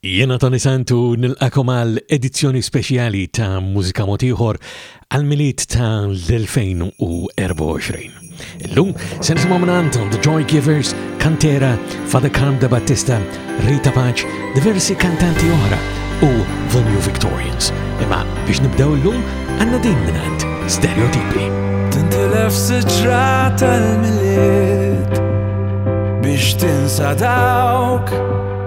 Jiena Toni Sant u nilqakom għal edizzjoni speċjali ta' Mużika Mod Ieħor għal Milied ta' l-2024. Illum se nisimgħu minn The Joy Givers, Kantera, Father Carm de Battista, Rita Paċ, diversi kantanti oħra u The New Victorians. Imma biex nibdew illum għandna din minn Stereotipi. Tintilef siġra tal-milied biex tinsa dawk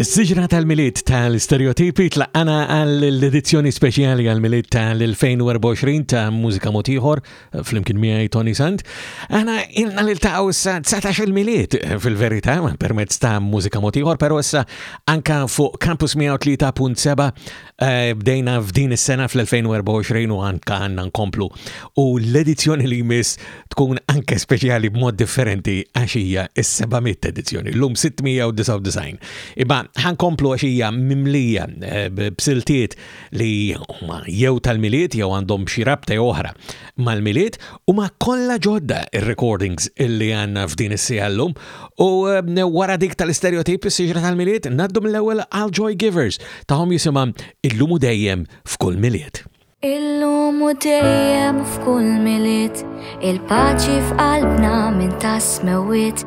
Is-siġra tal-Milied tal-Istereotipi tlaqqana għall-edizzjoni speċjali għall-Milied tal-2024 ta' Mużika Mod Ieħor flimkien miegħi Tony Sant. Aħna ilna lil taqgħu issa 19 il-Milied fil-verità permezz ta' Mużika Mod Ieħor, però issa anka fuq Campus 103.7 Eh, bdejna f'din is-sena fl-2024 u għandka għandna nkomplu u l-edizzjoni li jmiss tkun anke speċjali b'mod differenti għax hija s-700 edizzjoni, l-lum 699. Iba ħankomplu għax hija mimlija eh, b'siltiet li huma jew tal-miliet jew għandhom xi rabta oħra mal-Milied huma kollha ġodda ir-recordings li għandna f'din is-siegħa llum u eh, wara dik tal-istereotip is-siġra tal-Milied ngħaddu mill-ewwel għal Joy Givers tagħhom jisimha illum u dejjem f'kull Milied. Illum u dejjem f'kull Milied il-paċi f'qalbna minn tas-smewwiet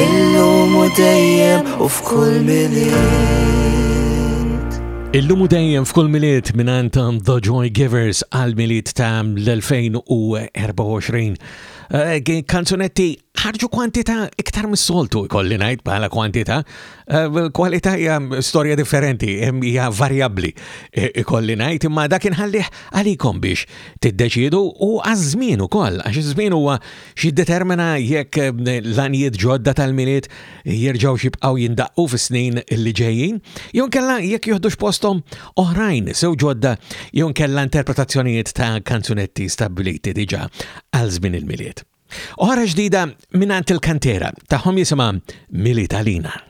Illum u dejjem u f'kull milied. Illum u dejjem f'kull miliet minant ta' The Joy Givers għal miliet ta' l-2024. Eh, kanzunetti ħarġu kwantita iktar mis-soltu kolli najt bħala kwantita, eh, kwalità hija storja differenti, hija varjabbli eh, ikolli najt, imma dak inħallih għalikom biex tiddeċidu u għaż-żmien ukoll, għax iż-żmien huwa X'jiddetermina jekk l-għanijiet ġodda tal-Milied jerġgħux jibqgħu jindaqqu fis-snin li ġejjin, jew inkella jekk joħdux posthom oħrajn sew ġodda jew inkella interpretazzjonijiet ta' kanzunetti stabbiliti diġà għal żmien il-Milied. Oħra ġdida mingħand il-kantera tagħhom jisimha Milied Għalina.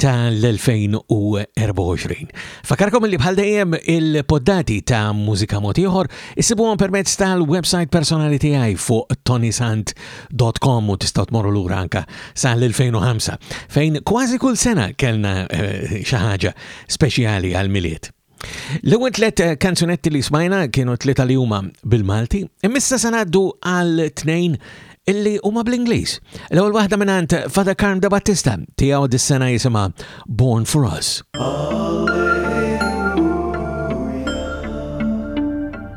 tal-2024. Fakarkom li bħal dejjem il-poddati ta' mużika motiħor issibuhom permezz tal-website personali tiegħi fuq tonisant.com u tistgħu tmorru lura anka sal-2005 fejn kważi kull sena kellna eh, xi ħaġa speċjali għal-miliet. L-ewwel tliet eh, kanzunetti li smajna kienu tlieta li huma bil-Malti, imissa se ngħaddu għal tnejn illi huma bl-Ingliż. L-ewwel waħda mingħand Father Karm da Battista tiegħu dis-sena jisimha Born for Us. Alleluia.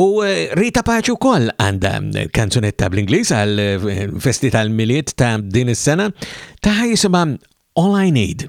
U eh, Rita Paċi wkoll għandha eh, kanzunetta bl-Ingliż għal eh, festi tal-miliet ta' din is-sena ta' jisimha All I Need.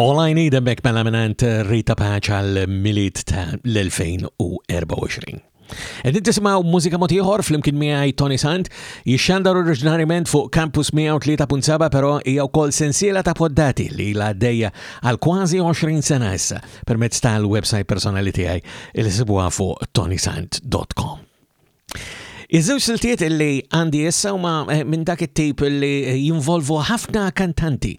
All I Need a Back mela minant Rita Paċ għal milit ta' l-2024. Edin tisimaw mużika motiħor fl-imkien miħaj Tony Sant, jixxandar oriġinariment fuq Campus 103.7 pero hija wkoll sensiela ta' poddati li la dejja għal kważi 20 sena issa permezz tal-website personali tiegħi il-sibuha fuq tonysant.com. Iż-żewġ siltiet li għandi issa huma eh, minn dak it-tip li jinvolvu ħafna kantanti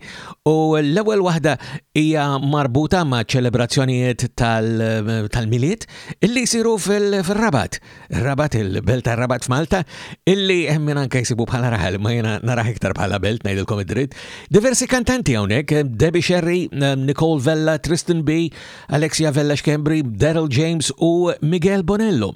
u l-ewwel waħda hija marbuta ma' ċelebrazzjonijiet tal-miliet illi jsiru fil-Rabat. Rabat il-belt tar-Rabat f'Malta illi eh, minn anke jsibu bħala raħal ma jiena naraħ iktar bħala belt ngħidilkom id-dritt. Diversi kantanti hawnhekk, eh, Debbie Sherry, Nicole Vella, Tristan B, Alexia Vella Xkembri, Daryl James u Miguel Bonello.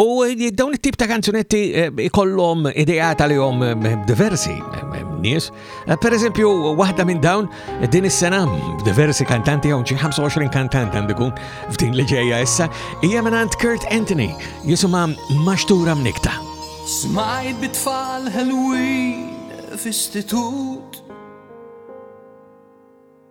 U dawn it-tip ta' kanzunetti ikollhom idea tal-jom diversi nies. Eh, per eżempju, waħda minn dawn din is-sena diversi kantanti hawn xi 25 kantant għandikun f'din li ġejja issa hija minn Kurt Anthony jisimha Maxtura Mnikta. Smajt bitfall ħelwin f'istitut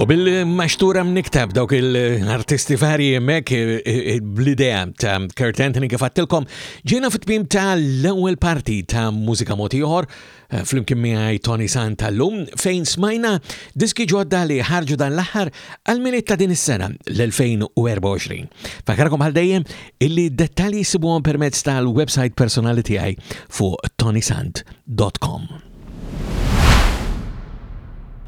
U bil-maċtur hemm niktab dawk il-artisti varji hemmhekk bl-idea ta' Kurt Anthony kif għattilkom ġejna fit-tmiem ta' l-ewwel parti ta' mużika mod ieħor eh, flimkien miegħi Tony San tal-lum fejn smajna diski ġodda li ħarġu dan l-aħħar għal miliet ta' din is-sena l-2024. Fakarkom għal dejjem illi dettalji sibuhom permezz tal-website personali tiegħi fuq tonysant.com.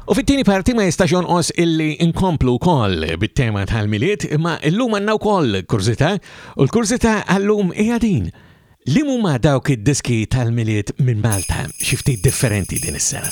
U fit-tieni parti ma jistax jonqos illi inkomplu wkoll bit-tema tal-miliet, imma illum għandna wkoll kurzita, u l-kurzita għallum hija din. Li huma dawk id-diski tal-miliet minn Malta xi ftit differenti din is-sena?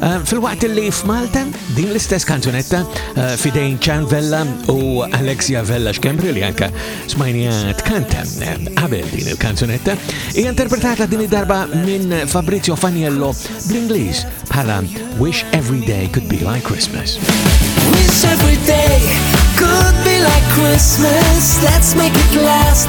Eh, fil-waqt li f'Malta, din l-istess kanzunetta eh, fidejn Chan Vella u Alexia Vella Xkembri li anka smajnija tkanta eh, qabel din il-kanzunetta, hija interpretata din id-darba minn Fabrizio Faniello bl-Ingliż bħala Wish Every Day Could Be Like Christmas. Wish every day could be like Christmas, let's make it last.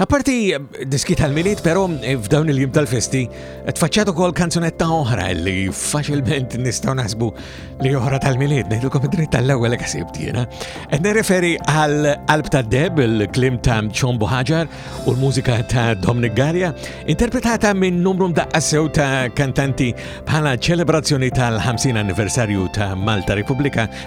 Apparti diski tal-miliet, però f'dawn il-jiem tal-festi, tfaċċat ukoll kanzunetta oħra li faċilment nistgħu naħsbu li oħra tal-miliet, ngħidilkom id-dritt tal-ewwel kasib tiena. Qed nirreferi għal qalb ta' deb il-klim ta' Ċombo Ħaġar u l-mużika ta' Dominic Garja, interpretata minn numru mdaqqa sew ta' kantanti bħala ċelebrazzjoni tal-50 anniversarju ta' Malta Repubblika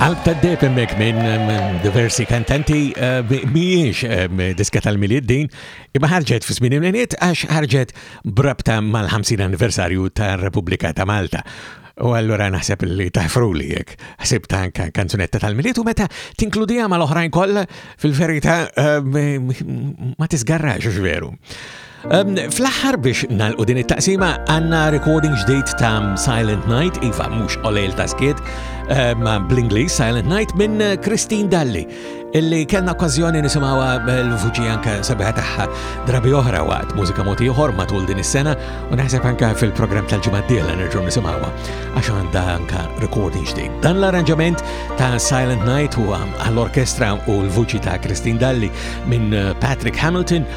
Qalb ta' deb hemmhekk minn diversi kantanti eh, mhijiex eh, diska tal-milied din, imma ħarġet fi żmien imleniet għax ħarġet brabta mal-50 anniversarju tar-Repubblika ta' Malta. U allura naħseb li taħfru li jek, ħsib ta' kanzunetta tal-miliet u meta tinkludija mal-oħrajn kollha fil-verita eh, ma tisgarrax veru. Fl-aħħar biex nalqu din it-taqsima għandna recording ġdid ta' Silent Night, iva mhux olejl ta' skiet, eh, ma' bl-Ingliż Silent Night minn eh, Christine Dalli, illi kellna okkażjoni nisimgħuha eh, l-vuċi anke sabiħa tagħha drabi oħra waqt mużika moti oħor matul din is-sena u naħseb anke fil-programm tal-ġimgħa d-dieħla nerġgħu nisimgħuha għax għandha anke recording ġdid. Dan l-arranġament ta' Silent Night huwa għall-orkestra u l-vuċi ta' Christine Dalli minn Patrick Hamilton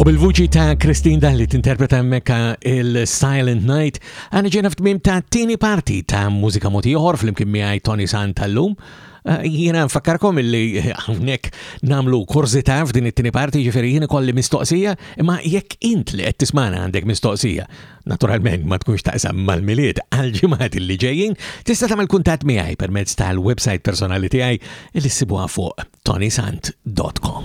U bil-vuċi ta' Christine Dalli tinterpreta mekka il-Silent Night, għana ġena f'tmim ta' tini parti ta' mużika motiħor fl-imkien miħaj Tony San tal-lum. Eh, jiena nfakkarkom illi għunek namlu kurzita f'din it-tini parti ġifiri jiena kolli mistoqsija, imma jekk int li qed tismana għandek mistoqsija, naturalment ma tkunx taqsam mal-miliet għal-ġimgħat li ġejjin, tista' tagħmel kuntatt miegħi permezz tal-website personali tiegħi li ssibuha fuq tonysant.com.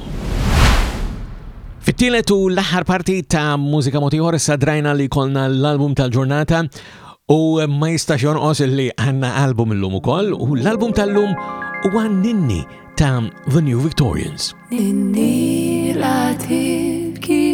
Fit-tielet u l-aħħar parti ta' mużika motiħor issa drajna li kolna l-album tal-ġurnata u ma jistax jonqos li għanna album l-lum u koll u l-album tal-lum u għan ninni ta' The New Victorians. Ninni la tibki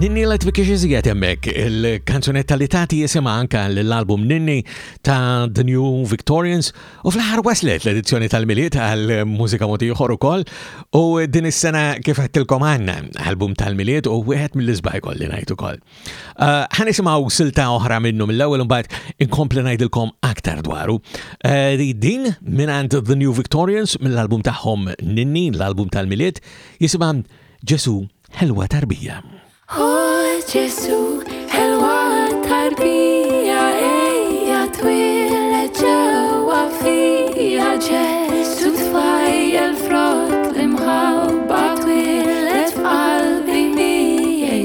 Ninnilet biex iżjed hemmhekk il-kanzunetta li tagħti jisimha anka l-album Ninni ta' The New Victorians u fl-aħħar waslet l-edizzjoni tal-Miliet għal mużika moti ieħor ukoll u din is-sena kif għedtilkom għandna album tal-Miliet u wieħed mill-isbaj kolli ngħid ukoll. Uh, ħanisimgħu silta oħra minnu mill-ewwel imbagħad inkompli ngħidilkom aktar dwaru. Uh, din mingħand The New Victorians mill-album tagħhom Ninni, l-album tal-Milied, jisimha Ġesu ħelwa tarbija. Oh Ġesu ħelwa tarbija ejja twila ġewwa fija Ġesu tfajjel frott l-imħabba twilet f'qalbi miegħi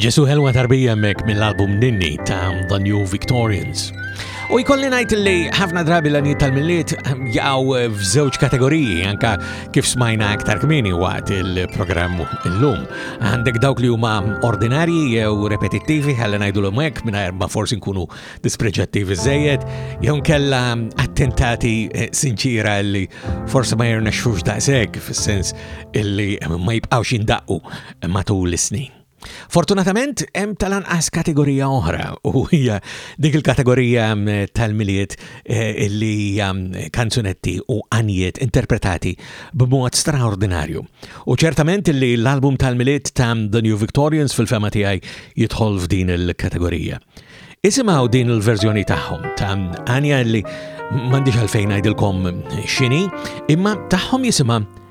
Ġesu ħelwa tarbija mek mill-album Ninni ta' The New Victorians. U jkolli najt li ħafna drabi l-għaniet tal-milliet jgħaw f'żewġ kategoriji, anka kif smajna aktar kmini waqt il-programm l-lum. Għandek dawk li huma ordinarji jew repetittivi, ħalli najdu l hekk minna ma forsi nkunu dispreġattivi żejjed, jew kella attentati eh, sinċira li forsi ma jirna xux daqseg, fis-sens illi ma jibqawx indaqqu matul is-snin. Fortunatament, hemm tal-anqas kategorija oħra u hija dik il-kategorija mm, tal-miliet eh, li hija mm, kanzunetti u anjiet interpretati b'mod straordinarju. U ċertament li l-album tal-miliet ta' The New Victorians fil-fema tiegħi jidħol f'din il-kategorija. Isimaw din il-verżjoni tagħhom ta' Anja li m'għandix għalfejn ngħidilkom x'inhi, imma tagħhom jisimha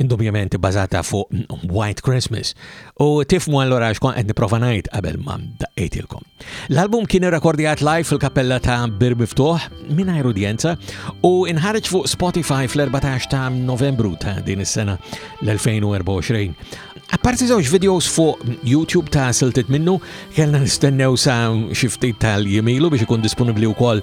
indubjament ibbażata fuq White Christmas. U tifmu allura xkont qed nipprova ngħid qabel ma daqqejtilkom. L-album kien irrekordjat live fil-kappella ta' Bir Miftuħ mingħajr udjenza u inħareġ fuq Spotify fl-14 ta' Novembru ta' din is-sena l-2024. Apparti żewġ videos fuq YouTube ta' siltit minnu, kellna nistennew sa' xiftit tal-jemilu biex ikun disponibbli wkoll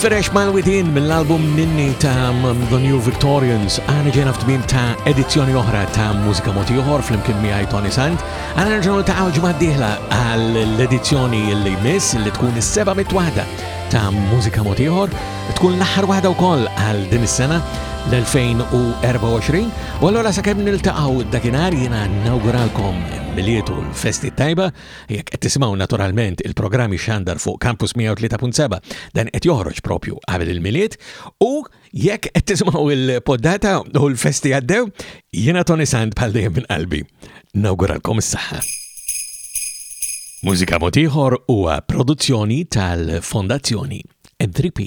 Fresh Mile Within mill-album Ninni ta' The New Victorians għana ġena f'tmim ta' edizzjoni oħra ta' mużika moti oħor fl-imkien miħaj Tony Sand għana ġenu ta' għawġma diħla għall-edizzjoni li miss li tkun is-seba mit-wahda ta' mużika moti oħor Tkun l-aħħar waħda wkoll għal din is-sena l-2024 u allura sakemm niltaqgħu dakinhar jiena nawguralkom milietu l-festi tajba jekk qed tisimgħu naturalment il-programmi xandar fuq Campus 103.7 dan qed joħroġ propju qabel il-miliet u jekk qed tisimgħu il-poddata u l-festi għaddew jiena Tony Sand bħal dejjem minn qalbi. Nawguralkom is-saħħa. Mużika Mod Ieħor huwa produzzjoni tal-Fondazzjoni 3P.